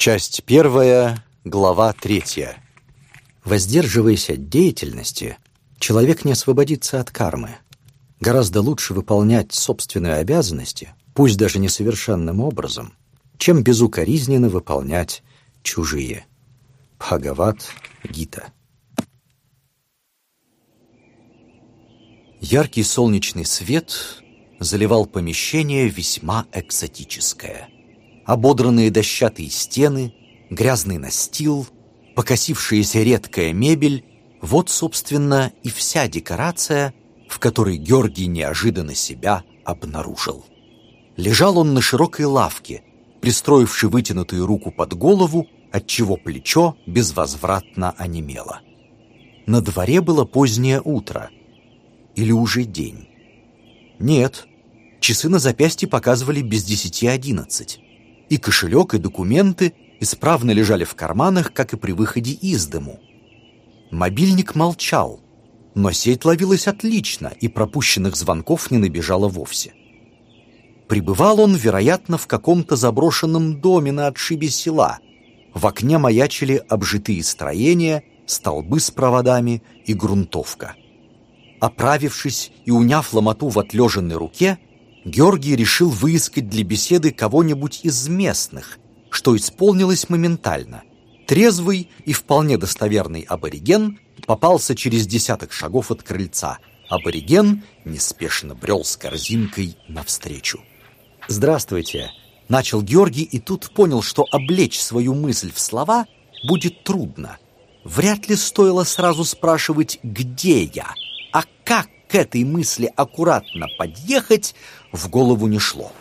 Часть первая, глава третья. Воздерживаясь от деятельности, человек не освободится от кармы. Гораздо лучше выполнять собственные обязанности, пусть даже несовершенным образом, чем безукоризненно выполнять чужие. Бхагават Гита. Яркий солнечный свет заливал помещение весьма экзотическое. Ободранные дощатые стены, грязный настил, покосившаяся редкая мебель — вот, собственно, и вся декорация, в которой Георгий неожиданно себя обнаружил. Лежал он на широкой лавке, пристроивши вытянутую руку под голову, отчего плечо безвозвратно онемело. На дворе было позднее утро — или уже день? Нет, часы на запястье показывали без десяти одиннадцать. И кошелек, и документы исправно лежали в карманах, как и при выходе из дому. Мобильник молчал, но сеть ловилась отлично, и пропущенных звонков не набежало вовсе. Прибывал он, вероятно, в каком-то заброшенном доме на отшибе села. В окне маячили обжитые строения, столбы с проводами и грунтовка. Оправившись и уняв ломоту в отлеженной руке, Георгий решил выискать для беседы кого-нибудь из местных, что исполнилось моментально. Трезвый и вполне достоверный абориген попался через десяток шагов от крыльца. Абориген неспешно брел с корзинкой навстречу. «Здравствуйте!» — начал Георгий и тут понял, что облечь свою мысль в слова будет трудно. Вряд ли стоило сразу спрашивать «где я?», а как к этой мысли аккуратно подъехать, в голову не шло.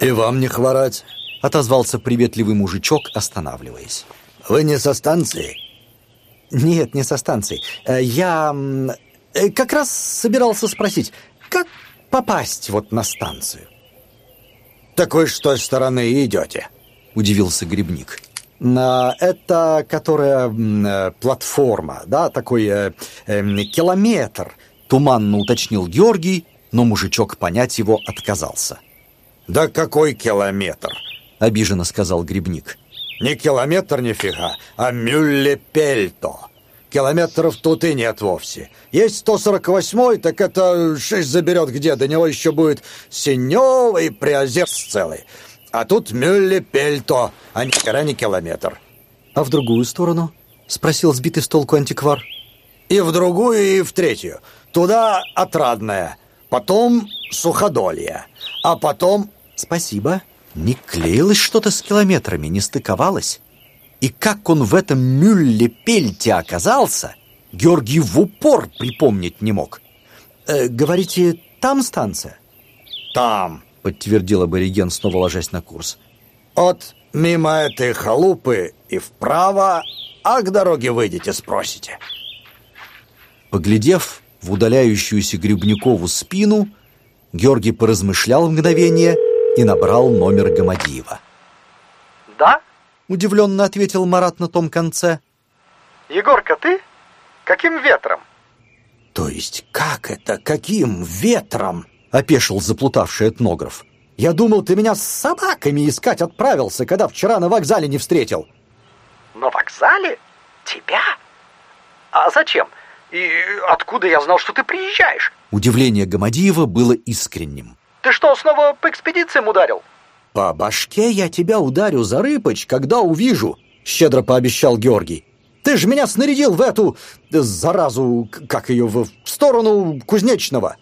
«И вам не хворать», — отозвался приветливый мужичок, останавливаясь. «Вы не со станции?» «Нет, не со станции. Э, я э, как раз собирался спросить, как попасть вот на станцию?» «Так вы с той стороны идете?» — удивился Грибник. На это, которая э, платформа, да, такой э, э, километр Туманно уточнил Георгий, но мужичок понять его отказался. «Да какой километр?» — обиженно сказал Грибник. «Не километр нифига, а мюллепельто. Километров тут и нет вовсе. Есть 148-й, так это шесть заберет где, до него еще будет Синевый приозерц целый. А тут мюллепельто, а ни не километр». «А в другую сторону?» — спросил сбитый с толку антиквар. «И в другую, и в третью. Туда отрадное, потом суходолье, а потом... Спасибо. Не клеилось что-то с километрами, не стыковалось. И как он в этом мюлле-пельте оказался, Георгий в упор припомнить не мог. Э, говорите, там станция? Там, подтвердил абориген, снова ложась на курс. От мимо этой халупы и вправо, а к дороге выйдете, спросите. Поглядев в удаляющуюся Гребнюкову спину, Георгий поразмышлял мгновение и набрал номер Гамадиева. «Да?» — удивленно ответил Марат на том конце. «Егорка, ты? Каким ветром?» «То есть как это? Каким ветром?» — опешил заплутавший этнограф. «Я думал, ты меня с собаками искать отправился, когда вчера на вокзале не встретил». «На вокзале? Тебя? А зачем?» И откуда я знал, что ты приезжаешь? Удивление Гамадиева было искренним. Ты что, снова по экспедициям ударил? По башке я тебя ударю, за Зарыпыч, когда увижу, щедро пообещал Георгий. Ты же меня снарядил в эту заразу, как ее, в сторону Кузнечного.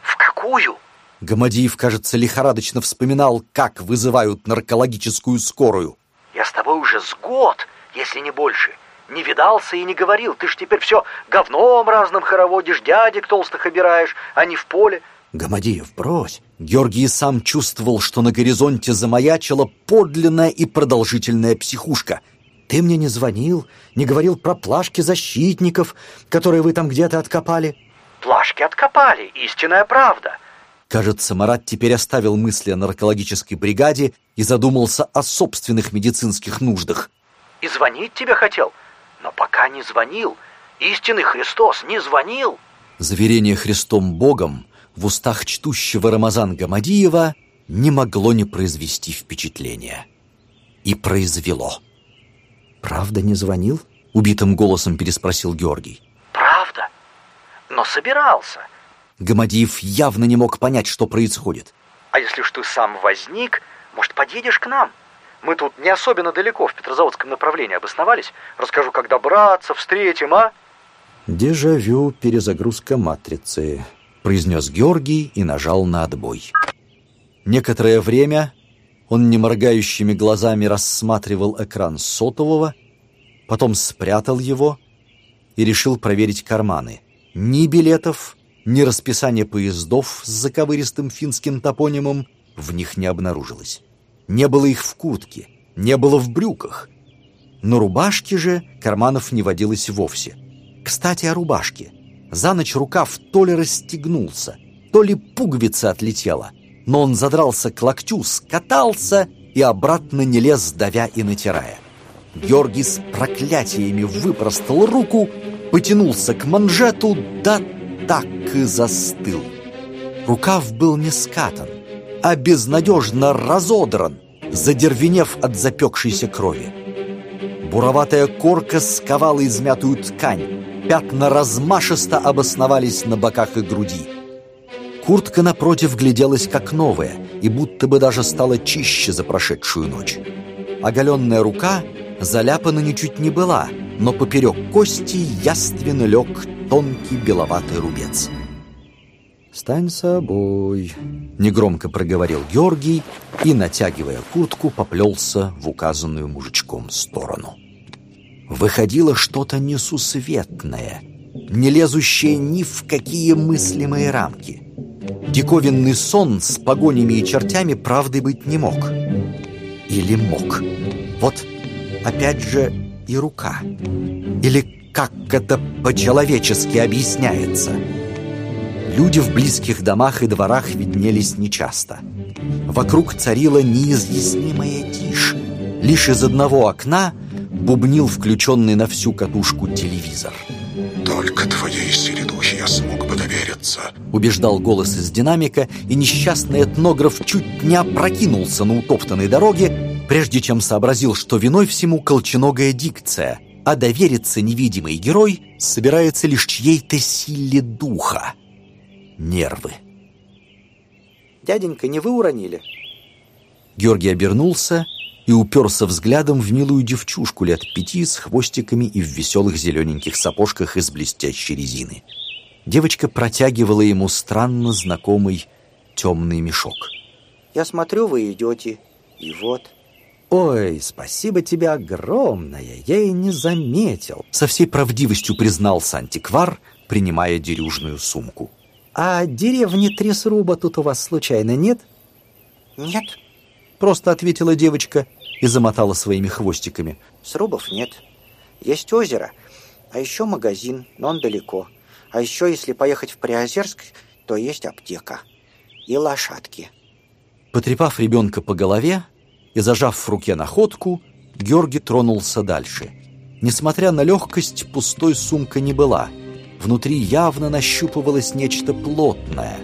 В какую? Гамадиев, кажется, лихорадочно вспоминал, как вызывают наркологическую скорую. Я с тобой уже с год, если не больше не видался и не говорил. Ты ж теперь все говном разным хороводишь, дядек толстых обираешь, а не в поле. Гамадеев, брось. Георгий сам чувствовал, что на горизонте замаячила подлинная и продолжительная психушка. Ты мне не звонил, не говорил про плашки защитников, которые вы там где-то откопали. Плашки откопали, истинная правда. Кажется, Марат теперь оставил мысли о наркологической бригаде и задумался о собственных медицинских нуждах. И звонить тебе хотел но пока не звонил. Истинный Христос не звонил. Заверение Христом Богом в устах чтущего Рамазан Гамадиева не могло не произвести впечатления. И произвело. «Правда не звонил?» — убитым голосом переспросил Георгий. Правда? Но собирался. Гамадиев явно не мог понять, что происходит. А если ж ты сам возник, может, подъедешь к нам? Мы тут не особенно далеко в Петрозаводском направлении обосновались. Расскажу, как добраться, встретим, а? «Дежавю, перезагрузка матрицы», — произнес Георгий и нажал на отбой. Некоторое время он неморгающими глазами рассматривал экран сотового, потом спрятал его и решил проверить карманы. Ни билетов, ни расписания поездов с заковыристым финским топонимом в них не обнаружилось. Не было их в куртке, не было в брюках. На рубашке же карманов не водилось вовсе. Кстати, о рубашке. За ночь рукав то ли расстегнулся, то ли пуговица отлетела, но он задрался к локтю, скатался и обратно не лез, давя и натирая. Георгий с проклятиями выпростал руку, потянулся к манжету, да так и застыл. Рукав был не скатан, а безнадежно разодран, задервенев от запекшейся крови. Буроватая корка сковала измятую ткань, пятна размашисто обосновались на боках и груди. Куртка напротив гляделась как новая и будто бы даже стала чище за прошедшую ночь. Оголенная рука заляпана ничуть не была, но поперек кости яственно лег тонкий беловатый рубец. «Стань собой», — негромко проговорил Георгий и, натягивая куртку, поплелся в указанную мужичком сторону. Выходило что-то несусветное, не лезущее ни в какие мыслимые рамки. Диковинный сон с погонями и чертями правды быть не мог. Или мог. Вот опять же и рука. Или как это по-человечески объясняется. Люди в близких домах и дворах виднелись нечасто. Вокруг царила неизъяснимая тишь. Лишь из одного окна бубнил включенный на всю катушку телевизор. «Только твоей силе духи я смог бы довериться», убеждал голос из динамика, и несчастный этнограф чуть не опрокинулся на утоптанной дороге, прежде чем сообразил, что виной всему колченогая дикция, а довериться невидимый герой собирается лишь чьей-то силе духа. Нервы. Дяденька, не вы уронили? Георгий обернулся и уперся взглядом в милую девчушку лет пяти с хвостиками и в веселых зелененьких сапожках из блестящей резины. Девочка протягивала ему странно знакомый темный мешок. «Я смотрю, вы идете, и вот...» «Ой, спасибо тебе огромное, я и не заметил», со всей правдивостью признался антиквар, принимая дерюжную сумку. «А деревни Тресруба тут у вас случайно нет?» «Нет». Просто ответила девочка и замотала своими хвостиками. «Срубов нет. Есть озеро, а еще магазин, но он далеко. А еще, если поехать в Приозерск, то есть аптека. И лошадки». Потрепав ребенка по голове, и, зажав в руке находку, Георгий тронулся дальше. Несмотря на легкость, пустой сумка не была. Внутри явно нащупывалось нечто плотное.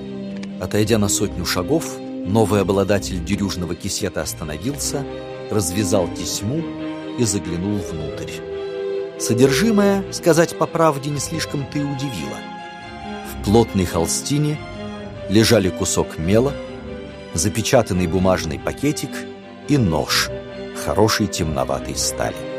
Отойдя на сотню шагов, новый обладатель дерюжного кисета остановился, развязал тесьму и заглянул внутрь. Содержимое, сказать по правде, не слишком-то и удивило. В плотной холстине лежали кусок мела, запечатанный бумажный пакетик — и нож хорошей темноватой стали.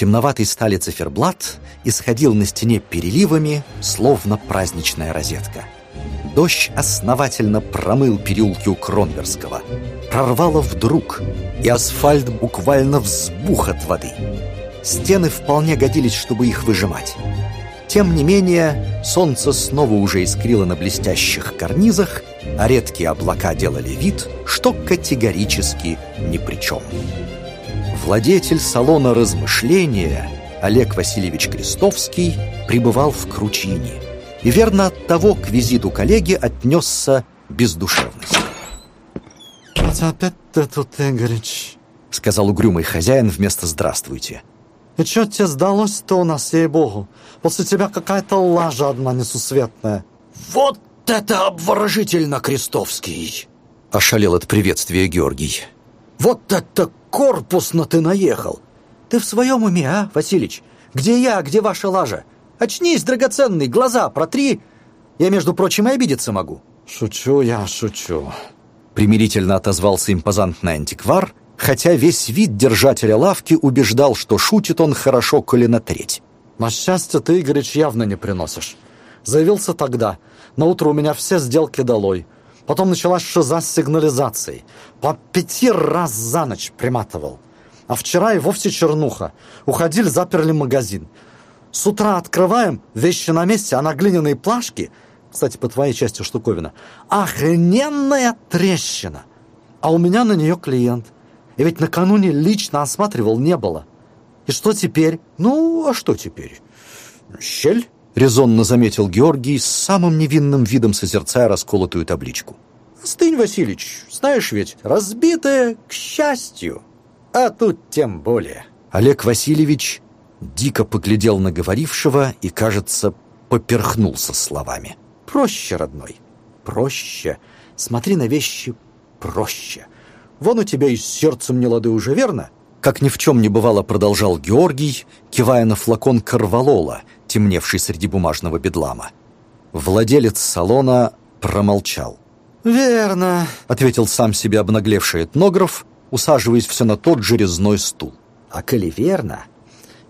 Темноватый стали циферблат исходил на стене переливами, словно праздничная розетка. Дождь основательно промыл переулки у Кронверского. Прорвало вдруг, и асфальт буквально взбух от воды. Стены вполне годились, чтобы их выжимать. Тем не менее, солнце снова уже искрило на блестящих карнизах, а редкие облака делали вид, что категорически ни при чем. Владетель салона размышления Олег Васильевич Крестовский пребывал в кручине. и верно от того к визиту коллеги отнесся без душевности. «Вот опять ты тут, Игорич», — сказал угрюмый хозяин вместо «здравствуйте». «И что тебе сдалось-то у нас, ей-богу? После тебя какая-то лажа одна несусветная». «Вот это обворожительно, Крестовский!» — ошалел от приветствия Георгий. «Вот это корпусно ты наехал! Ты в своем уме, а, Василич? Где я, где ваша лажа? Очнись, драгоценный, глаза протри. Я, между прочим, и обидеться могу. Шучу я, шучу. Примирительно отозвался импозантный антиквар, хотя весь вид держателя лавки убеждал, что шутит он хорошо, коли на треть. На счастье ты, Игорич, явно не приносишь. Заявился тогда. На утро у меня все сделки долой. Потом началась шиза с сигнализацией. По пяти раз за ночь приматывал. А вчера и вовсе чернуха. Уходили, заперли магазин. С утра открываем, вещи на месте, а на глиняные плашки, кстати, по твоей части штуковина, охрененная трещина. А у меня на нее клиент. И ведь накануне лично осматривал не было. И что теперь? Ну, а что теперь? Щель? Резонно заметил Георгий с самым невинным видом созерцая расколотую табличку. Стынь, Васильевич, знаешь ведь, разбитая к счастью. А тут тем более. Олег Васильевич дико поглядел на говорившего и, кажется, поперхнулся словами. «Проще, родной, проще. Смотри на вещи проще. Вон у тебя и с сердцем не лады уже, верно?» Как ни в чем не бывало, продолжал Георгий, кивая на флакон корвалола, темневший среди бумажного бедлама. Владелец салона промолчал. «Верно», — ответил сам себе обнаглевший этнограф, усаживаясь все на тот же резной стул. «А коли верно,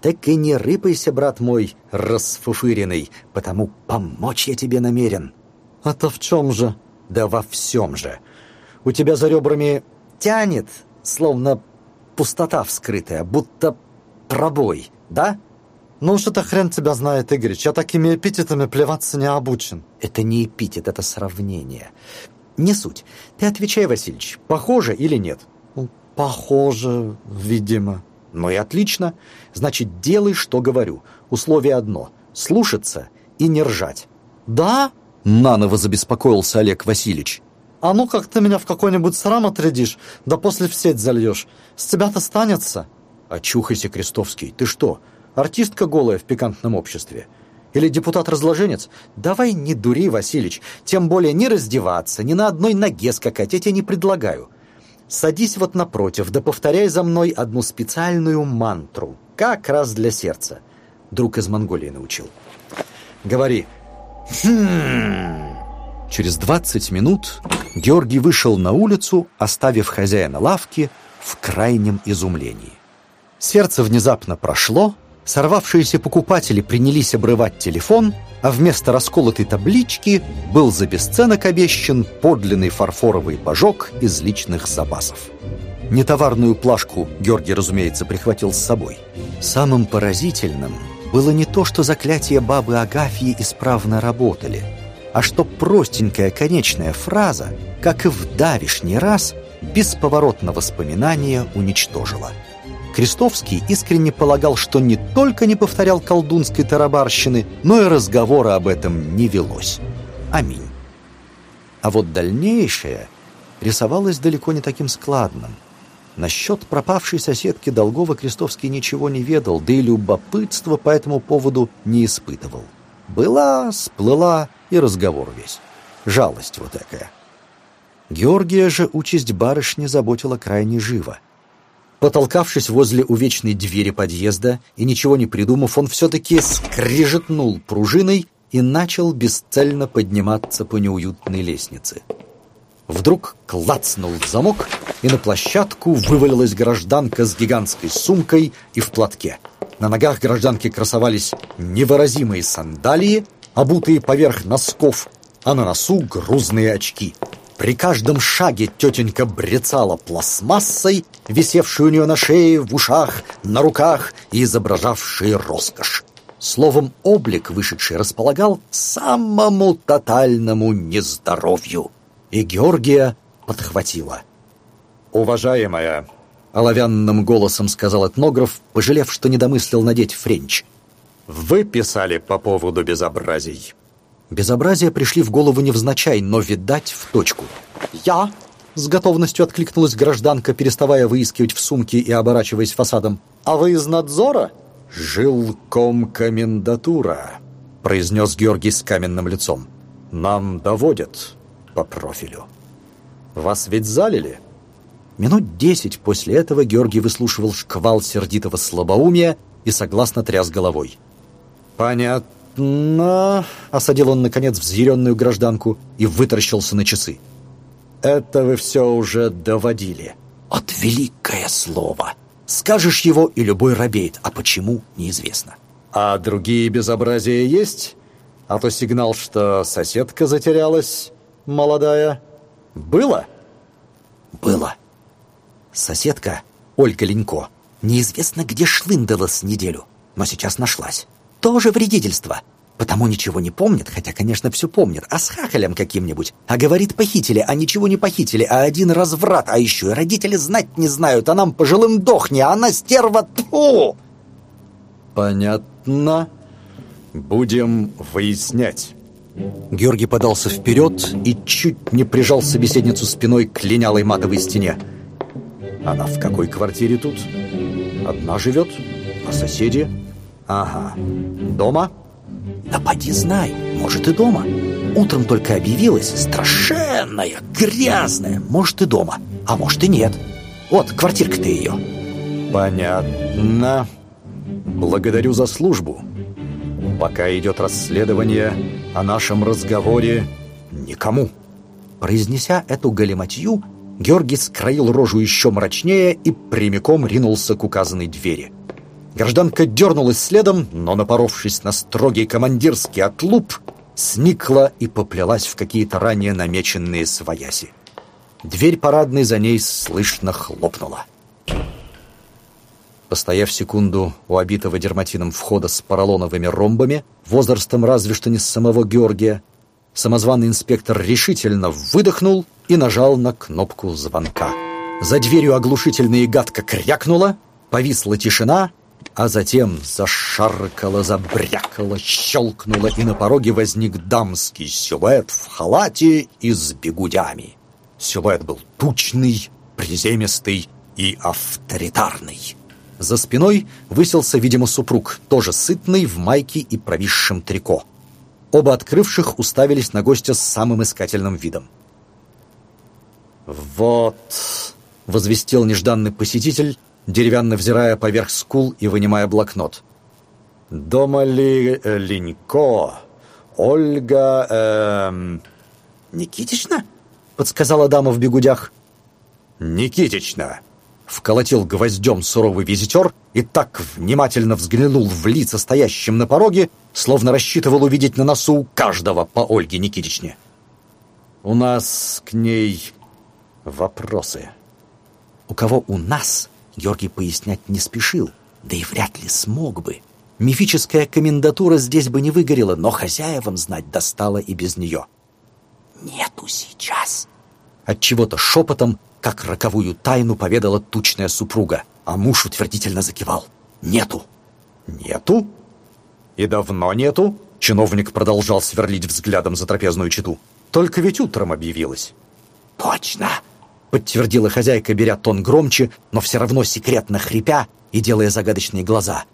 так и не рыпайся, брат мой, расфуфыренный, потому помочь я тебе намерен». «Это в чем же?» «Да во всем же. У тебя за ребрами тянет, словно пустота вскрытая, будто пробой, да?» «Ну уж это хрен тебя знает, Игорь. Я такими эпитетами плеваться не обучен». «Это не эпитет, это сравнение. Не суть. Ты отвечай, Васильевич, похоже или нет?» «Похоже, видимо». «Ну и отлично. Значит, делай, что говорю. Условие одно — слушаться и не ржать». «Да?» — наново забеспокоился Олег Васильевич. «А ну как ты меня в какой-нибудь срам отрядишь, да после в сеть зальешь. С тебя-то станется». «Очухайся, Крестовский. Ты что, артистка голая в пикантном обществе?» Или депутат-разложенец? Давай не дури, Василич. Тем более не раздеваться, ни на одной ноге скакать я тебе не предлагаю. Садись вот напротив, да повторяй за мной одну специальную мантру, как раз для сердца. Друг из Монголии научил. Говори. Хм. Через двадцать минут Георгий вышел на улицу, оставив хозяина лавки в крайнем изумлении. Сердце внезапно прошло, Сорвавшиеся покупатели принялись обрывать телефон, а вместо расколотой таблички был за бесценок обещан подлинный фарфоровый божок из личных запасов. Нетоварную плашку Георгий, разумеется, прихватил с собой. Самым поразительным было не то, что заклятия бабы Агафьи исправно работали, а что простенькая конечная фраза, как и в давишний раз, бесповоротно воспоминание уничтожила – Крестовский искренне полагал, что не только не повторял колдунской тарабарщины, но и разговора об этом не велось. Аминь. А вот дальнейшее рисовалось далеко не таким складным. Насчет пропавшей соседки Долгова Крестовский ничего не ведал, да и любопытства по этому поводу не испытывал. Была, сплыла и разговор весь. Жалость вот такая. Георгия же участь барышни заботила крайне живо — Потолкавшись возле увечной двери подъезда и ничего не придумав, он все-таки скрижетнул пружиной и начал бесцельно подниматься по неуютной лестнице. Вдруг клацнул замок, и на площадку вывалилась гражданка с гигантской сумкой и в платке. На ногах гражданки красовались невыразимые сандалии, обутые поверх носков, а на носу грузные очки — при каждом шаге тетенька брецала пластмассой, висевшей у нее на шее, в ушах, на руках и изображавшей роскошь. Словом, облик вышедший располагал самому тотальному нездоровью. И Георгия подхватила. «Уважаемая», — оловянным голосом сказал этнограф, пожалев, что не домыслил надеть френч. «Вы писали по поводу безобразий». Безобразия пришли в голову невзначай, но, видать, в точку. «Я!» — с готовностью откликнулась гражданка, переставая выискивать в сумке и оборачиваясь фасадом. «А вы из надзора?» «Жилком комендатура», — произнес Георгий с каменным лицом. «Нам доводят по профилю». «Вас ведь залили?» Минут десять после этого Георгий выслушивал шквал сердитого слабоумия и согласно тряс головой. «Понятно», — осадил он, наконец, взъяренную гражданку и вытаращился на часы. «Это вы все уже доводили». «От великое слово! Скажешь его, и любой робеет, а почему — неизвестно». «А другие безобразия есть? А то сигнал, что соседка затерялась, молодая. Было?» «Было. Соседка, Ольга Ленько, неизвестно где шлындалась неделю, но сейчас нашлась. Тоже вредительство. Потому ничего не помнит, хотя, конечно, все помнит, а с хахалем каким-нибудь. А говорит, похитили, а ничего не похитили, а один разврат, а еще и родители знать не знают, а нам пожилым дохни, а она стерва, тьфу! Понятно. Будем выяснять. Георгий подался вперед и чуть не прижал собеседницу спиной к линялой матовой стене. Она в какой квартире тут? Одна живет? А соседи? Ага. Дома? Да поди знай, может и дома. Утром только объявилась, страшенная, грязная. Может и дома, а может и нет. Вот, квартирка-то ее. Понятно. Благодарю за службу. Пока идет расследование о нашем разговоре никому. Произнеся эту галиматью, Георгий скроил рожу еще мрачнее и прямиком ринулся к указанной двери. Гражданка дернулась следом, но, напоровшись на строгий командирский отлуп, сникла и поплелась в какие-то ранее намеченные свояси. Дверь парадной за ней слышно хлопнула. Постояв секунду у обитого дерматином входа с поролоновыми ромбами, возрастом разве что не с самого Георгия, самозваный инспектор решительно выдохнул и нажал на кнопку звонка. За дверью оглушительно и гадко крякнуло, повисла тишина, а затем зашаркало, забрякало, щелкнуло, и на пороге возник дамский силуэт в халате и с бегудями. Силуэт был тучный, приземистый и авторитарный. За спиной высился, видимо, супруг, тоже сытный, в майке и провисшем трико. Оба открывших уставились на гостя с самым искательным видом. «Вот», — возвестил нежданный посетитель, деревянно взирая поверх скул и вынимая блокнот. «Дома ли э, Ленько? Ольга... Эм...» «Никитична?» — подсказала дама в бегудях. «Никитична!» — вколотил гвоздем суровый визитер и так внимательно взглянул в лица стоящим на пороге, словно рассчитывал увидеть на носу каждого по Ольге Никитичне. «У нас к ней вопросы». «У кого у нас?» Георгий пояснять не спешил, да и вряд ли смог бы. Мифическая комендатура здесь бы не выгорела, но хозяевам знать достало и без нее. «Нету сейчас!» Отчего-то шепотом, как роковую тайну, поведала тучная супруга, а муж утвердительно закивал. «Нету!» «Нету? И давно нету?» Чиновник продолжал сверлить взглядом за трапезную читу. «Только ведь утром объявилась». «Точно!» Подтвердила хозяйка, беря тон громче, но все равно секретно хрипя и делая загадочные глаза.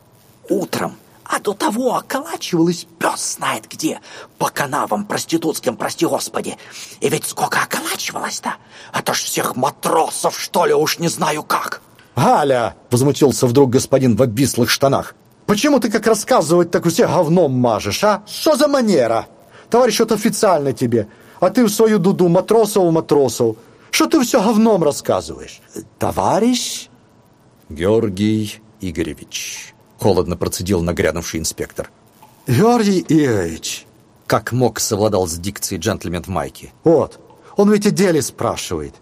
«Утром, а до того околачивалась пес знает где, по канавам проститутским, прости господи. И ведь сколько околачивалась-то? Это ж всех матросов, что ли, уж не знаю как». «Галя!» — возмутился вдруг господин в обвислых штанах. «Почему ты как рассказывать так у всех говном мажешь, а? Что за манера? Товарищ, это официально тебе, а ты в свою дуду матросов-матросов. Что ты все говном рассказываешь? Товарищ? Георгий Игоревич. Холодно процедил нагрянувший инспектор. Георгий Игоревич. Как мог совладал с дикцией джентльмен в майке. Вот, он ведь о деле спрашивает.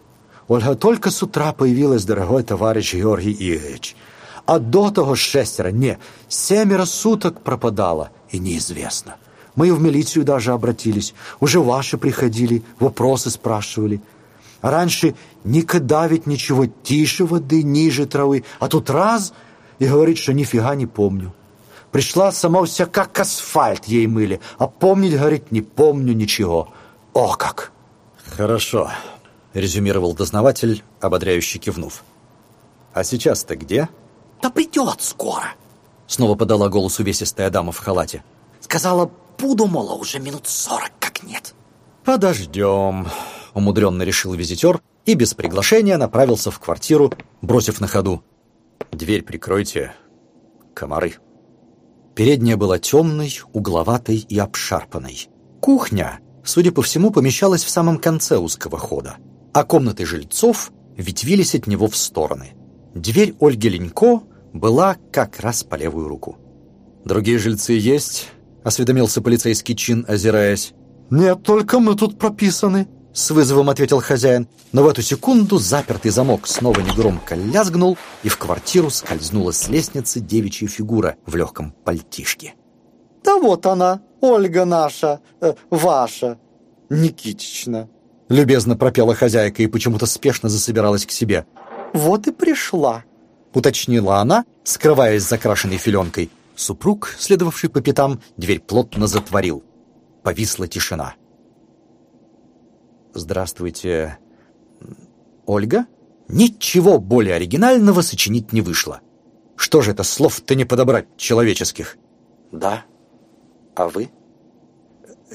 Ольга только с утра появилась, дорогой товарищ Георгий Игоревич. А до того шестеро, не, семеро суток пропадало, и неизвестно. Мы в милицию даже обратились. Уже ваши приходили, вопросы спрашивали. Раньше никогда ведь ничего тише воды, ниже травы, а тут раз и говорит, что нифига не помню. Пришла сама вся как асфальт ей мыли. А помнить, говорит, не помню ничего. О, как! Хорошо, резюмировал дознаватель, ободряюще кивнув. А сейчас-то где? Да придет скоро. Снова подала голос увесистая дама в халате. Сказала, буду, мол, уже минут сорок как нет. Подождем, умудренно решил визитер и без приглашения направился в квартиру, бросив на ходу. Дверь прикройте, комары. Передняя была темной, угловатой и обшарпанной. Кухня, судя по всему, помещалась в самом конце узкого хода, а комнаты жильцов ветвились от него в стороны. Дверь Ольги Ленько была как раз по левую руку. «Другие жильцы есть?» — осведомился полицейский чин, озираясь. «Нет, только мы тут прописаны», — с вызовом ответил хозяин. Но в эту секунду запертый замок снова негромко лязгнул, и в квартиру скользнула с лестницы девичья фигура в легком пальтишке. «Да вот она, Ольга наша, э, ваша, Никитична», — любезно пропела хозяйка и почему-то спешно засобиралась к себе. «Вот и пришла», — уточнила она, скрываясь за крашенной филенкой. Супруг, следовавший по пятам, дверь плотно затворил. Повисла тишина. «Здравствуйте, Ольга?» Ничего более оригинального сочинить не вышло. Что же это, слов-то не подобрать человеческих? Да. А вы?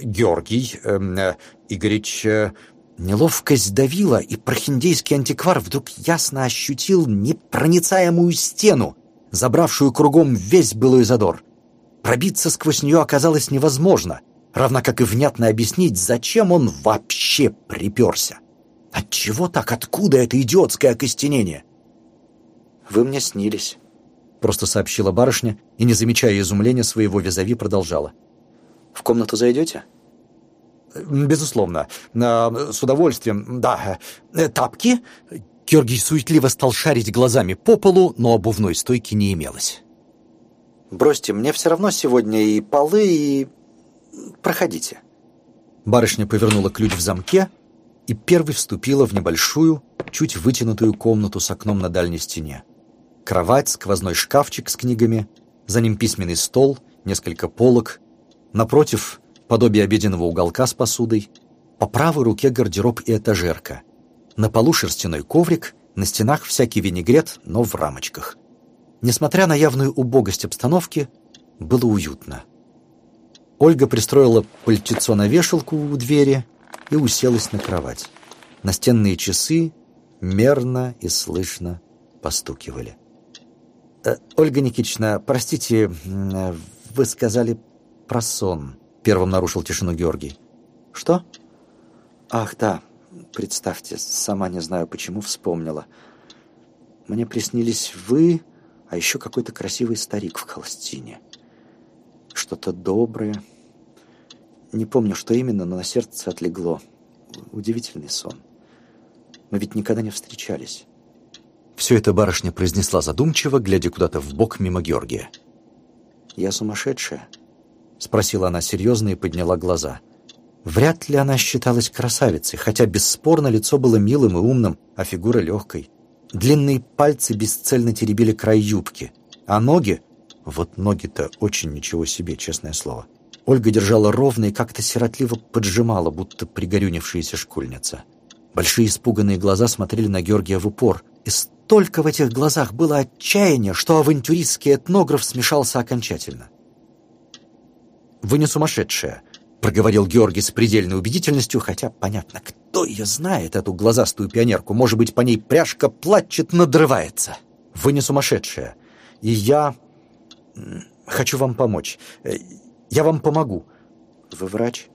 Георгий эм, э, Игоревич... Э, неловкость давила, и прохиндейский антиквар вдруг ясно ощутил непроницаемую стену, забравшую кругом весь былой задор. Пробиться сквозь нее оказалось невозможно, равно как и внятно объяснить, зачем он вообще приперся. Отчего так? Откуда это идиотское окостенение? Вы мне снились. Просто сообщила барышня и, не замечая изумления своего визави, продолжала. В комнату зайдете? Безусловно. С удовольствием, да. Э, тапки? Георгий суетливо стал шарить глазами по полу, но обувной стойки не имелось. Бросьте, мне все равно сегодня и полы, и... Проходите. Барышня повернула ключ в замке и первой вступила в небольшую, чуть вытянутую комнату с окном на дальней стене. Кровать, сквозной шкафчик с книгами, за ним письменный стол, несколько полок, напротив подобие обеденного уголка с посудой, по правой руке гардероб и этажерка. На полу шерстяной коврик, на стенах всякий винегрет, но в рамочках. Несмотря на явную убогость обстановки, было уютно. Ольга пристроила пальтецо на вешалку у двери и уселась на кровать. Настенные часы мерно и слышно постукивали. «Э, «Ольга Никитична, простите, вы сказали про сон», — первым нарушил тишину Георгий. «Что?» «Ах, да, представьте, сама не знаю, почему вспомнила. Мне приснились вы, а еще какой-то красивый старик в холстине» что-то доброе. Не помню, что именно, но на сердце отлегло. Удивительный сон. Мы ведь никогда не встречались. Все это барышня произнесла задумчиво, глядя куда-то в бок мимо Георгия. «Я сумасшедшая?» Спросила она серьезно и подняла глаза. Вряд ли она считалась красавицей, хотя бесспорно лицо было милым и умным, а фигура легкой. Длинные пальцы бесцельно теребили край юбки, а ноги вот ноги-то очень ничего себе, честное слово. Ольга держала ровно и как-то сиротливо поджимала, будто пригорюнившаяся школьница. Большие испуганные глаза смотрели на Георгия в упор. И столько в этих глазах было отчаяния, что авантюристский этнограф смешался окончательно. «Вы не сумасшедшая», — проговорил Георгий с предельной убедительностью, хотя, понятно, кто ее знает, эту глазастую пионерку. Может быть, по ней пряжка плачет, надрывается. «Вы не сумасшедшая. И я Хочу вам помочь. Э, я вам помогу. Вы врач?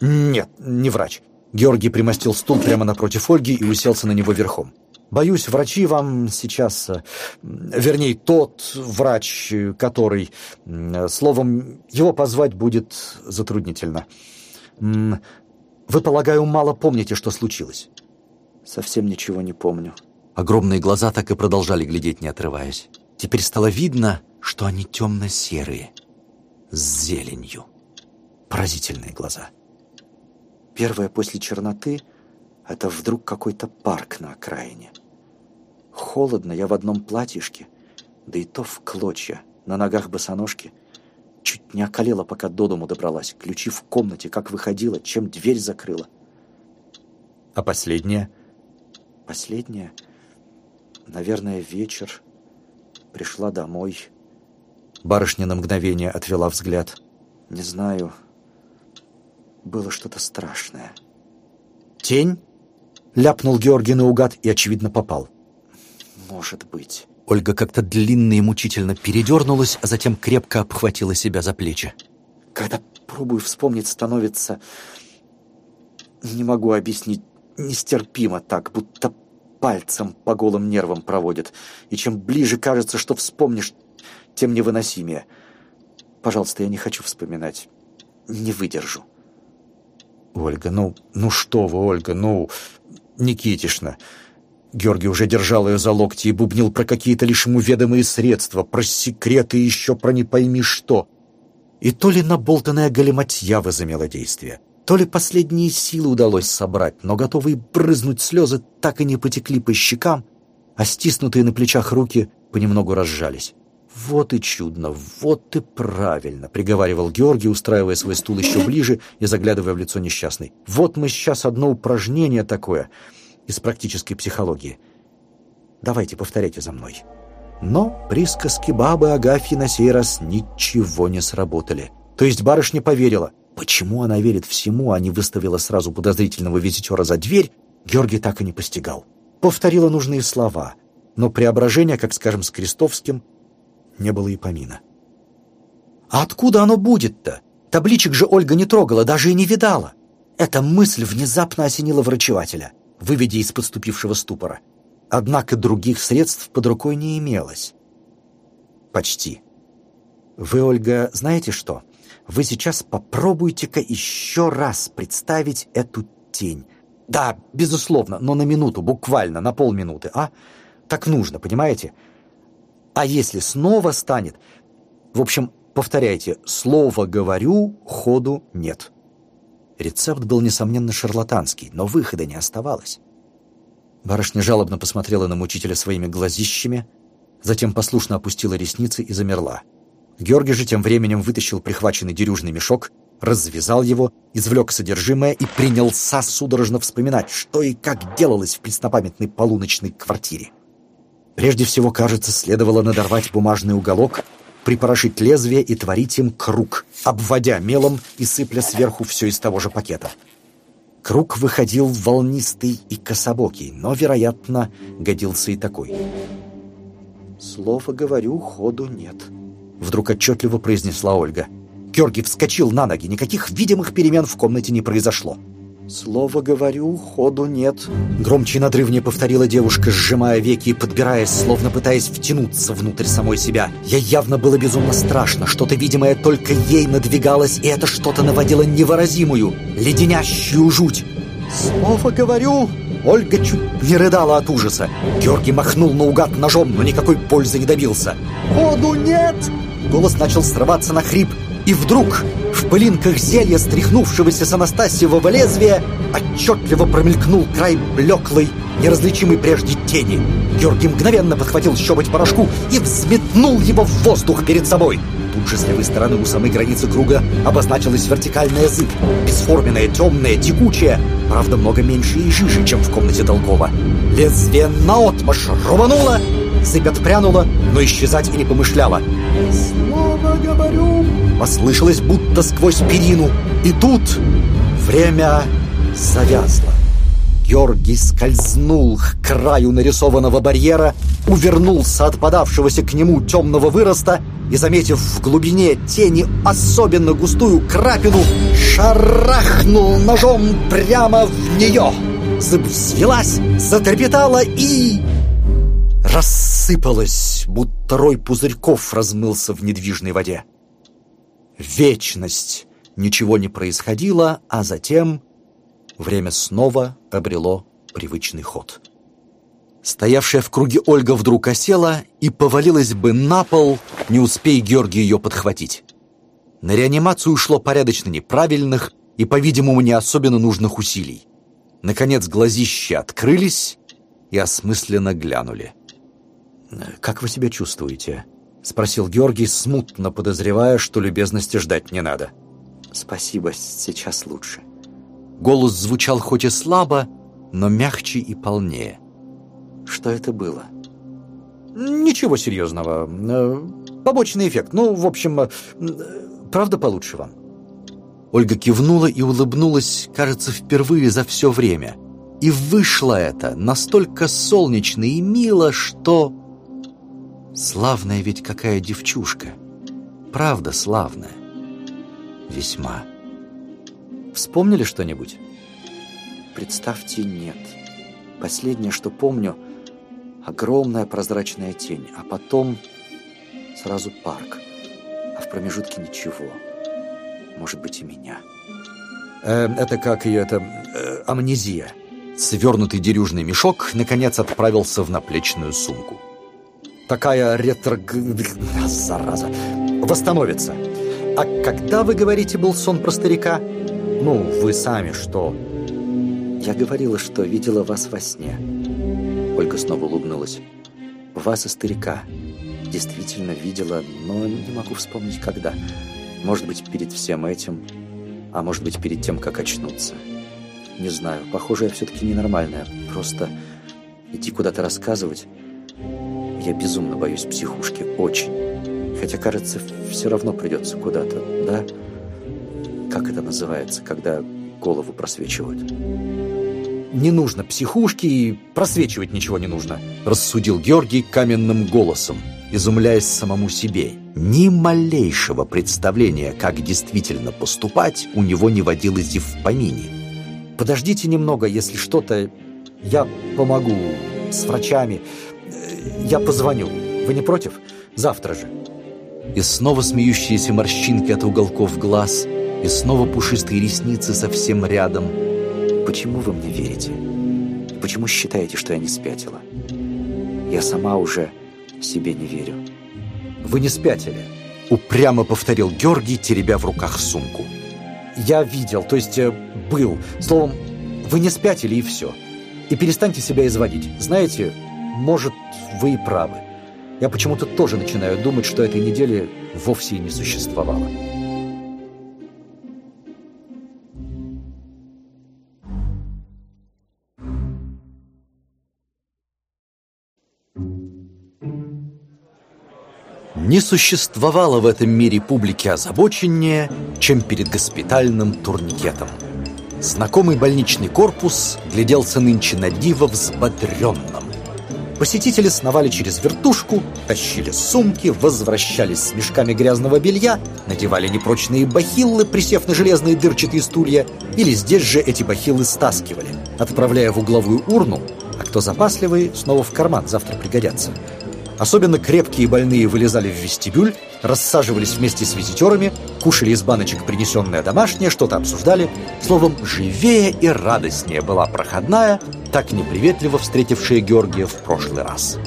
Нет, не врач. Георгий примостил стул прямо напротив Ольги и уселся на него верхом. Боюсь, врачи вам сейчас... Э, вернее, тот врач, который... Словом, его позвать будет затруднительно. Вы, полагаю, мало помните, что случилось? Совсем ничего не помню. Огромные глаза так и продолжали глядеть, не отрываясь. Теперь стало видно, что они темно-серые, с зеленью. Поразительные глаза. Первое после черноты — это вдруг какой-то парк на окраине. Холодно, я в одном платьишке, да и то в клочья, на ногах босоножки. Чуть не околела, пока до дому добралась. Ключи в комнате, как выходила, чем дверь закрыла. А последняя? Последняя? Наверное, вечер. Пришла домой. Барышня на мгновение отвела взгляд. Не знаю. Было что-то страшное. «Тень?» — ляпнул Георгий наугад и, очевидно, попал. Может быть. Ольга как-то длинно и мучительно передернулась, а затем крепко обхватила себя за плечи. Когда пробую вспомнить, становится... Не могу объяснить. Нестерпимо так, будто пальцем по голым нервам проводит. И чем ближе кажется, что вспомнишь, тем невыносимее. Пожалуйста, я не хочу вспоминать. Не выдержу. Ольга, ну, ну что вы, Ольга, ну, Никитишна. Георгий уже держал ее за локти и бубнил про какие-то лишь ему ведомые средства, про секреты и еще про не пойми что. И то ли наболтанная галиматья возымела действие, то ли последние силы удалось собрать, но готовые брызнуть слезы так и не потекли по щекам, а стиснутые на плечах руки понемногу разжались. «Вот и чудно, вот и правильно», — приговаривал Георгий, устраивая свой стул еще ближе и заглядывая в лицо несчастной. «Вот мы сейчас одно упражнение такое из практической психологии. Давайте, повторяйте за мной». Но присказки бабы Агафьи на сей раз ничего не сработали. То есть барышня поверила. Почему она верит всему, а не выставила сразу подозрительного визитера за дверь, Георгий так и не постигал. Повторила нужные слова, но преображения, как, скажем, с Крестовским, не было и помина. «А откуда оно будет-то? Табличек же Ольга не трогала, даже и не видала». Эта мысль внезапно осенила врачевателя, выведя из подступившего ступора. Однако других средств под рукой не имелось. Почти. Вы, Ольга, знаете что? Вы сейчас попробуйте-ка еще раз представить эту тень. Да, безусловно, но на минуту, буквально, на полминуты, а? Так нужно, понимаете? А если снова станет... В общем, повторяйте, слово «говорю», ходу нет. Рецепт был, несомненно, шарлатанский, но выхода не оставалось. Барышня жалобно посмотрела на мучителя своими глазищами, затем послушно опустила ресницы и замерла. Георгий же тем временем вытащил прихваченный дерюжный мешок, развязал его, извлек содержимое и принялся судорожно вспоминать, что и как делалось в преснопамятной полуночной квартире. Прежде всего, кажется, следовало надорвать бумажный уголок, припорошить лезвие и творить им круг, обводя мелом и сыпля сверху все из того же пакета — Круг выходил волнистый и кособокий, но, вероятно, годился и такой. «Слово говорю, ходу нет», — вдруг отчетливо произнесла Ольга. Георгий вскочил на ноги, никаких видимых перемен в комнате не произошло. «Слово говорю, ходу нет», — громче и надрывнее повторила девушка, сжимая веки и подбираясь, словно пытаясь втянуться внутрь самой себя. Ей явно было безумно страшно, что-то видимое только ей надвигалось, и это что-то наводило невыразимую, леденящую жуть. «Слово говорю!» Ольга чуть не рыдала от ужаса. Георгий махнул наугад ножом, но никакой пользы не добился. «Ходу нет!» Голос начал срываться на хрип, и вдруг в пылинках зелья, стряхнувшегося с Анастасиевого лезвия, отчетливо промелькнул край блеклой, неразличимой прежде тени. Георгий мгновенно подхватил щепоть порошку и взметнул его в воздух перед собой. Тут же с левой стороны у самой границы круга обозначилась вертикальная зыбь, бесформенная, темная, текучая, правда, много меньше и жиже, чем в комнате Долгова. Лезвие наотмашь рвануло, зыбь отпрянула, но исчезать и не помышляла. «Снова говорю!» Послышалось будто сквозь перину. И тут время завязло. Георгий скользнул к краю нарисованного барьера, увернулся от подавшегося к нему темного выроста и, заметив в глубине тени особенно густую крапину, шарахнул ножом прямо в нее. Зыб взвелась, затрепетала и... рассыпалась, будто рой пузырьков размылся в недвижной воде. Вечность ничего не происходило, а затем время снова обрело привычный ход. Стоявшая в круге Ольга вдруг осела и повалилась бы на пол, не успей Георгий ее подхватить. На реанимацию ушло порядочно неправильных и, по-видимому, не особенно нужных усилий. Наконец глазища открылись и осмысленно глянули. «Как вы себя чувствуете?» — спросил Георгий, смутно подозревая, что любезности ждать не надо. «Спасибо, сейчас лучше». Голос звучал хоть и слабо, но мягче и полнее. «Что это было?» «Ничего серьезного. Э, побочный эффект. Ну, в общем, э, правда получше вам». Ольга кивнула и улыбнулась, кажется, впервые за все время. И вышло это настолько солнечно и мило, что... Славная ведь какая девчушка. Правда славная. Весьма. Вспомнили что-нибудь? Представьте, нет. Последнее, что помню, огромная прозрачная тень, а потом сразу парк, а в промежутке ничего. Может быть, и меня. Э, это как ее, это э, амнезия. Свернутый дерюжный мешок, наконец, отправился в наплечную сумку такая ретро... Зараза. Восстановится. А когда, вы говорите, был сон про старика? Ну, вы сами что? Я говорила, что видела вас во сне. Ольга снова улыбнулась. Вас и старика. Действительно видела, но не могу вспомнить, когда. Может быть, перед всем этим, а может быть, перед тем, как очнуться. Не знаю, похоже, я все-таки ненормальная. Просто идти куда-то рассказывать я безумно боюсь психушки, очень. Хотя, кажется, все равно придется куда-то, да? Как это называется, когда голову просвечивают? Не нужно психушки и просвечивать ничего не нужно. Рассудил Георгий каменным голосом, изумляясь самому себе. Ни малейшего представления, как действительно поступать, у него не водилось и в помине. Подождите немного, если что-то, я помогу с врачами. Я позвоню. Вы не против? Завтра же. И снова смеющиеся морщинки от уголков глаз, и снова пушистые ресницы совсем рядом. Почему вы мне верите? Почему считаете, что я не спятила? Я сама уже себе не верю. Вы не спятили? Упрямо повторил Георгий, теребя в руках сумку. Я видел, то есть э, был. Словом, вы не спятили и все. И перестаньте себя изводить. Знаете, может, вы и правы. Я почему-то тоже начинаю думать, что этой недели вовсе и не существовало. Не существовало в этом мире публики озабоченнее, чем перед госпитальным турникетом. Знакомый больничный корпус гляделся нынче на диво взбодренным. Посетители сновали через вертушку, тащили сумки, возвращались с мешками грязного белья, надевали непрочные бахиллы, присев на железные дырчатые стулья, или здесь же эти бахиллы стаскивали, отправляя в угловую урну, а кто запасливый, снова в карман, завтра пригодятся. Особенно крепкие и больные вылезали в вестибюль, рассаживались вместе с визитерами, кушали из баночек принесенное домашнее, что-то обсуждали. Словом, живее и радостнее была проходная, так неприветливо встретившая Георгия в прошлый раз.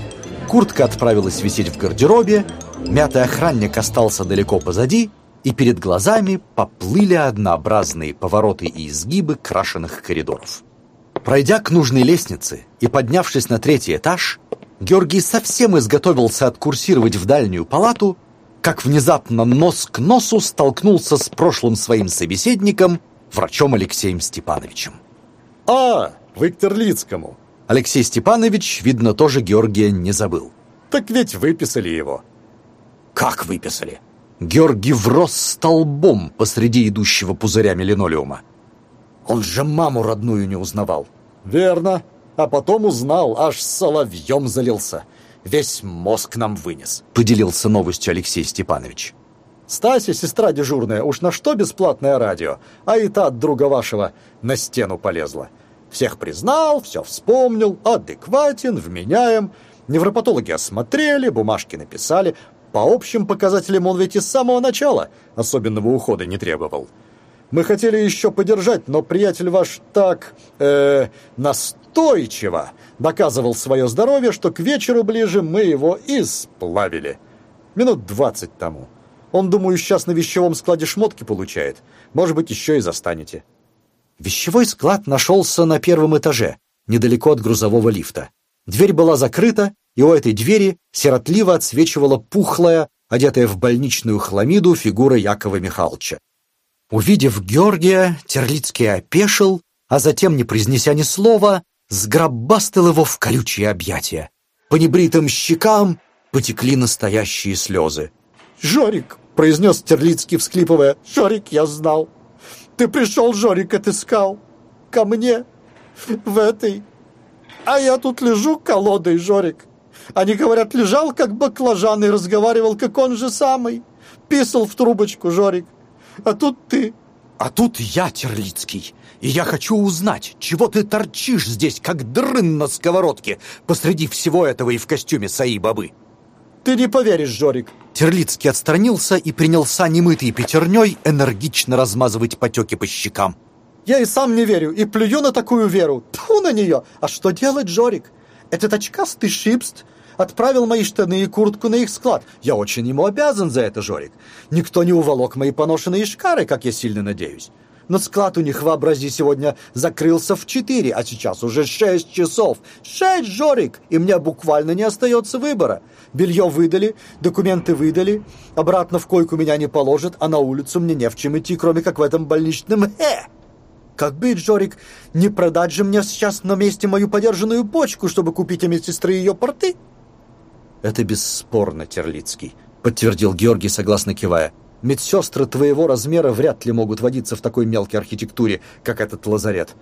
Куртка отправилась висеть в гардеробе, мятый охранник остался далеко позади, и перед глазами поплыли однообразные повороты и изгибы крашеных коридоров. Пройдя к нужной лестнице и поднявшись на третий этаж, Георгий совсем изготовился откурсировать в дальнюю палату, как внезапно нос к носу столкнулся с прошлым своим собеседником, врачом Алексеем Степановичем. «А, Виктор Лицкому!» Алексей Степанович, видно, тоже Георгия не забыл. «Так ведь выписали его!» «Как выписали?» Георгий врос столбом посреди идущего пузырями линолеума. «Он же маму родную не узнавал!» «Верно!» А потом узнал, аж соловьем залился. Весь мозг нам вынес. Поделился новостью Алексей Степанович. Стася, сестра дежурная, уж на что бесплатное радио, а и та от друга вашего на стену полезла. Всех признал, все вспомнил, адекватен, вменяем. Невропатологи осмотрели, бумажки написали. По общим показателям он ведь и с самого начала особенного ухода не требовал. Мы хотели еще подержать, но приятель ваш так э, настойчиво доказывал свое здоровье, что к вечеру ближе мы его и сплавили. Минут двадцать тому. Он, думаю, сейчас на вещевом складе шмотки получает. Может быть, еще и застанете. Вещевой склад нашелся на первом этаже, недалеко от грузового лифта. Дверь была закрыта, и у этой двери сиротливо отсвечивала пухлая, одетая в больничную хламиду фигура Якова Михайловича. Увидев Георгия, Терлицкий опешил, а затем, не произнеся ни слова, сгробастал его в колючие объятия. По небритым щекам потекли настоящие слезы. «Жорик!» — произнес Терлицкий, всклипывая. «Жорик, я знал! Ты пришел, Жорик, отыскал! Ко мне! В этой! А я тут лежу колодой, Жорик! Они говорят, лежал, как баклажан, и разговаривал, как он же самый! Писал в трубочку, Жорик! А тут ты!» «А тут я, Терлицкий, и я хочу узнать, чего ты торчишь здесь, как дрын на сковородке, посреди всего этого и в костюме Саи-бабы?» «Ты не поверишь, Жорик!» Терлицкий отстранился и принялся немытой пятерней энергично размазывать потеки по щекам. «Я и сам не верю, и плюю на такую веру. Тьфу на нее! А что делать, Жорик? Этот очкастый шипст отправил мои штаны и куртку на их склад. Я очень ему обязан за это, Жорик. Никто не уволок мои поношенные шкары, как я сильно надеюсь. Но склад у них, вообрази, сегодня закрылся в четыре, а сейчас уже шесть часов. Шесть, Жорик! И мне буквально не остается выбора. Белье выдали, документы выдали, обратно в койку меня не положат, а на улицу мне не в чем идти, кроме как в этом больничном «э». Как быть, Жорик, не продать же мне сейчас на месте мою подержанную бочку, чтобы купить у медсестры ее порты? Это бесспорно, Терлицкий, подтвердил Георгий, согласно кивая. Медсестры твоего размера вряд ли могут водиться в такой мелкой архитектуре, как этот лазарет.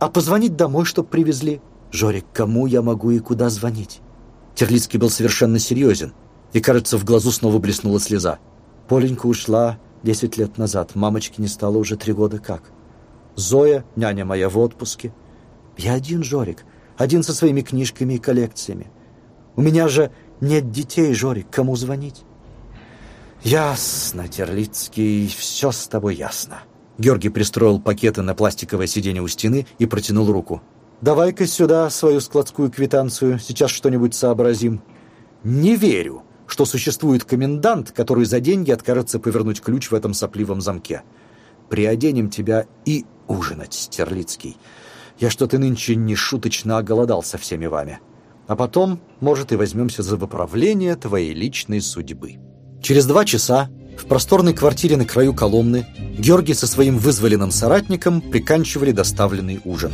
А позвонить домой, чтоб привезли? Жорик, кому я могу и куда звонить? Терлицкий был совершенно серьезен, и, кажется, в глазу снова блеснула слеза. Поленька ушла десять лет назад, мамочки не стало уже три года как. Зоя, няня моя, в отпуске. Я один, Жорик, один со своими книжками и коллекциями. У меня же нет детей, Жорик, кому звонить? Ясно, Терлицкий, все с тобой ясно. Георгий пристроил пакеты на пластиковое сиденье у стены и протянул руку. «Давай-ка сюда свою складскую квитанцию, сейчас что-нибудь сообразим». «Не верю, что существует комендант, который за деньги откажется повернуть ключ в этом сопливом замке. Приоденем тебя и ужинать, Стерлицкий. Я что-то нынче не шуточно оголодал со всеми вами. А потом, может, и возьмемся за выправление твоей личной судьбы». Через два часа в просторной квартире на краю Коломны Георгий со своим вызволенным соратником приканчивали доставленный ужин.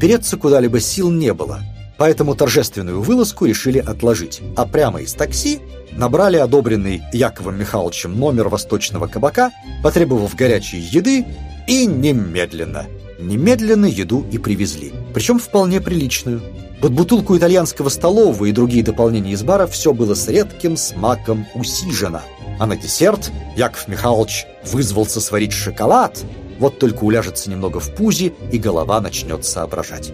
Переться куда-либо сил не было, поэтому торжественную вылазку решили отложить, а прямо из такси набрали одобренный Яковом Михайловичем номер восточного кабака, потребовав горячей еды, и немедленно, немедленно еду и привезли, причем вполне приличную. Под бутылку итальянского столового и другие дополнения из бара все было с редким смаком усижено. А на десерт Яков Михайлович вызвался сварить шоколад, вот только уляжется немного в пузе, и голова начнет соображать.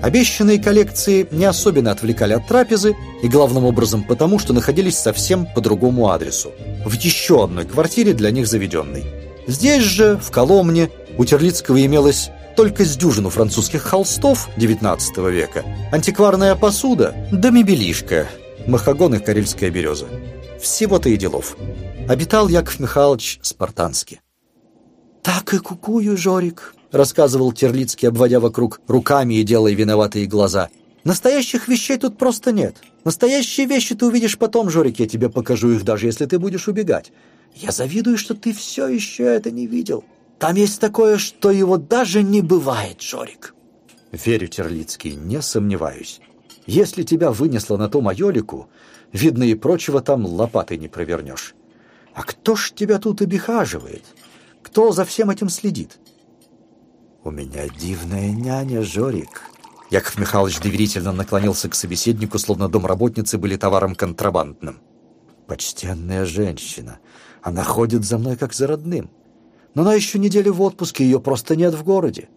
Обещанные коллекции не особенно отвлекали от трапезы, и главным образом потому, что находились совсем по другому адресу, в еще одной квартире для них заведенной. Здесь же, в Коломне, у Терлицкого имелось только с дюжину французских холстов XIX века, антикварная посуда да мебелишка, махагон и карельская береза. Всего-то и делов. Обитал Яков Михайлович спартански. «Так и кукую, Жорик», — рассказывал Терлицкий, обводя вокруг руками и делая виноватые глаза. «Настоящих вещей тут просто нет. Настоящие вещи ты увидишь потом, Жорик, я тебе покажу их, даже если ты будешь убегать. Я завидую, что ты все еще это не видел. Там есть такое, что его даже не бывает, Жорик». «Верю, Терлицкий, не сомневаюсь. Если тебя вынесло на ту майолику, видно и прочего там лопатой не провернешь. А кто ж тебя тут обихаживает? Кто за всем этим следит?» «У меня дивная няня, Жорик». Яков Михайлович доверительно наклонился к собеседнику, словно домработницы были товаром контрабандным. «Почтенная женщина. Она ходит за мной, как за родным но она еще неделю в отпуске, ее просто нет в городе.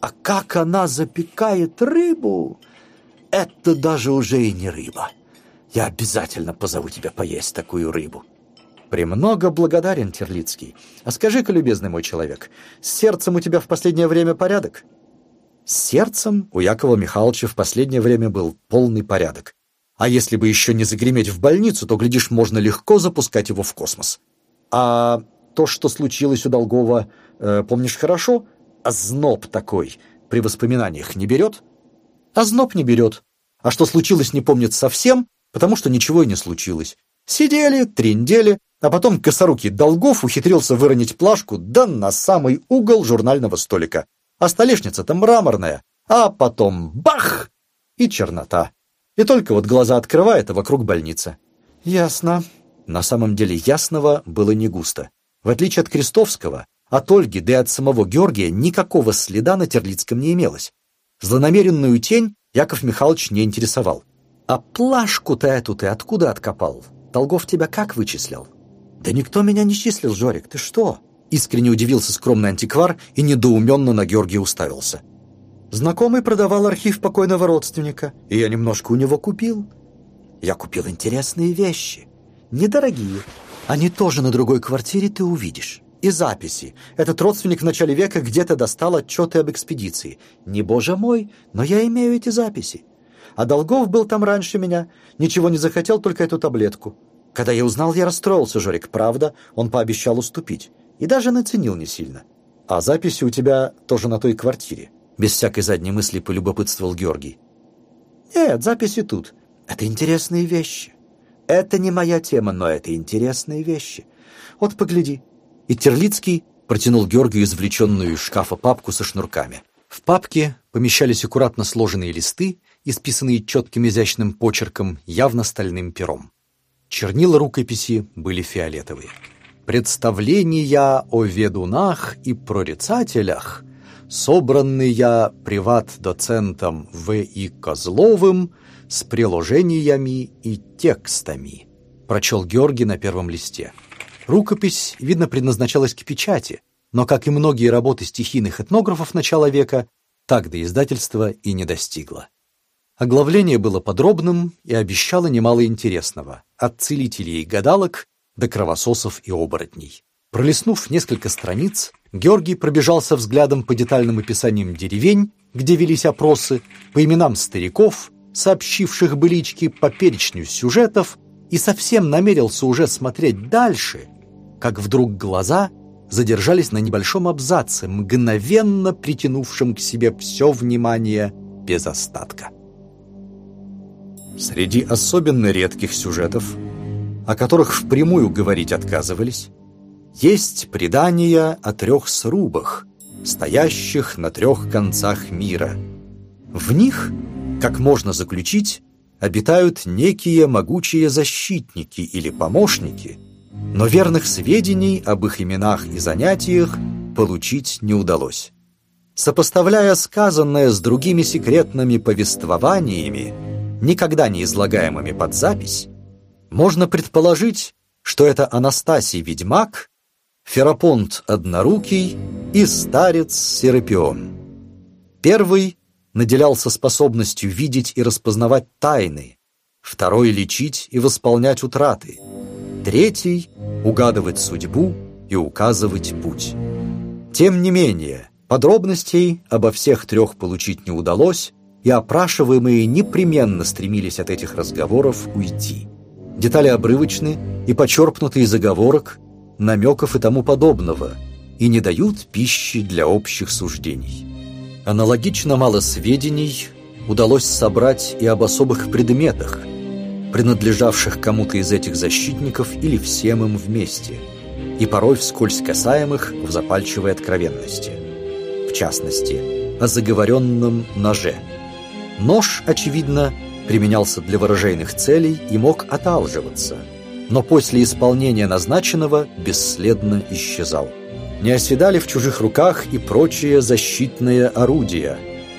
А как она запекает рыбу, это даже уже и не рыба. Я обязательно позову тебя поесть такую рыбу. Премного благодарен, Терлицкий. А скажи-ка, любезный мой человек, с сердцем у тебя в последнее время порядок? С сердцем у Якова Михайловича в последнее время был полный порядок. А если бы еще не загреметь в больницу, то, глядишь, можно легко запускать его в космос. А то, что случилось у Долгова, э, помнишь хорошо? А зноб такой при воспоминаниях не берет? А зноб не берет. А что случилось, не помнит совсем, потому что ничего и не случилось. Сидели, трендели, а потом косорукий Долгов ухитрился выронить плашку да на самый угол журнального столика. А столешница-то мраморная, а потом бах! И чернота. И только вот глаза открывает, а вокруг больница. Ясно. На самом деле ясного было не густо. В отличие от Крестовского, от Ольги, да и от самого Георгия никакого следа на Терлицком не имелось. Злонамеренную тень Яков Михайлович не интересовал. «А плашку-то эту ты откуда откопал? Долгов тебя как вычислил?» «Да никто меня не числил, Жорик, ты что?» Искренне удивился скромный антиквар и недоуменно на Георгия уставился. «Знакомый продавал архив покойного родственника, и я немножко у него купил. Я купил интересные вещи, недорогие. Они тоже на другой квартире ты увидишь. И записи. Этот родственник в начале века где-то достал отчеты об экспедиции. Не боже мой, но я имею эти записи. А Долгов был там раньше меня. Ничего не захотел, только эту таблетку. Когда я узнал, я расстроился, Жорик. Правда, он пообещал уступить. И даже наценил не сильно. А записи у тебя тоже на той квартире. Без всякой задней мысли полюбопытствовал Георгий. Нет, записи тут. Это интересные вещи. Это не моя тема, но это интересные вещи. Вот погляди. И Терлицкий протянул Георгию извлеченную из шкафа папку со шнурками. В папке помещались аккуратно сложенные листы, исписанные четким изящным почерком, явно стальным пером. Чернила рукописи были фиолетовые. Представления о ведунах и прорицателях, собранные приват-доцентом В.И. Козловым с приложениями и текстами, прочел Георгий на первом листе. Рукопись, видно, предназначалась к печати, но, как и многие работы стихийных этнографов начала века, так до издательства и не достигла. Оглавление было подробным и обещало немало интересного, от целителей и гадалок до кровососов и оборотней. Пролистнув несколько страниц, Георгий пробежался взглядом по детальным описаниям деревень, где велись опросы, по именам стариков, сообщивших былички по перечню сюжетов, и совсем намерился уже смотреть дальше, как вдруг глаза задержались на небольшом абзаце, мгновенно притянувшем к себе все внимание без остатка. Среди особенно редких сюжетов, о которых впрямую говорить отказывались, есть предания о трех срубах, стоящих на трех концах мира. В них, как можно заключить, обитают некие могучие защитники или помощники – но верных сведений об их именах и занятиях получить не удалось. Сопоставляя сказанное с другими секретными повествованиями, никогда не излагаемыми под запись, можно предположить, что это Анастасий Ведьмак, Ферапонт Однорукий и старец Серапион. Первый наделялся способностью видеть и распознавать тайны, второй — лечить и восполнять утраты — Третий — угадывать судьбу и указывать путь. Тем не менее, подробностей обо всех трех получить не удалось, и опрашиваемые непременно стремились от этих разговоров уйти. Детали обрывочны и почерпнуты из оговорок, намеков и тому подобного, и не дают пищи для общих суждений. Аналогично мало сведений удалось собрать и об особых предметах, принадлежавших кому-то из этих защитников или всем им вместе, и порой вскользь касаемых в запальчивой откровенности. В частности, о заговоренном ноже. Нож, очевидно, применялся для выражейных целей и мог оталживаться, но после исполнения назначенного бесследно исчезал. Не оседали в чужих руках и прочие защитные орудия,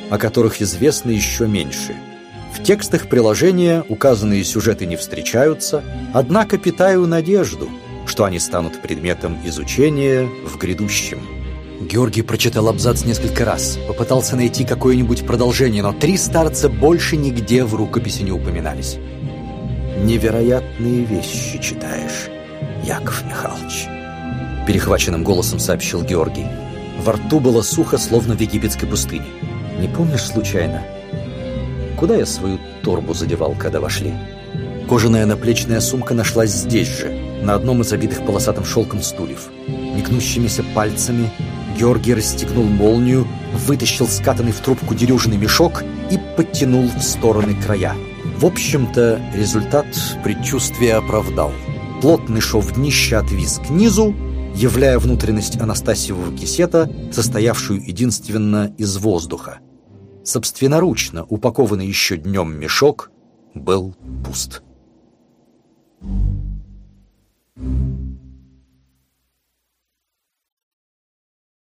о которых известно еще меньше – в текстах приложения указанные сюжеты не встречаются, однако питаю надежду, что они станут предметом изучения в грядущем. Георгий прочитал абзац несколько раз, попытался найти какое-нибудь продолжение, но три старца больше нигде в рукописи не упоминались. «Невероятные вещи читаешь, Яков Михайлович», — перехваченным голосом сообщил Георгий. Во рту было сухо, словно в египетской пустыне. «Не помнишь случайно, Куда я свою торбу задевал, когда вошли? Кожаная наплечная сумка нашлась здесь же, на одном из обитых полосатым шелком стульев. Негнущимися пальцами Георгий расстегнул молнию, вытащил скатанный в трубку дерюжный мешок и подтянул в стороны края. В общем-то, результат предчувствия оправдал. Плотный шов днища отвис к низу, являя внутренность Анастасиевого кисета, состоявшую единственно из воздуха. Собственноручно упакованный еще днем мешок был пуст. Thank you.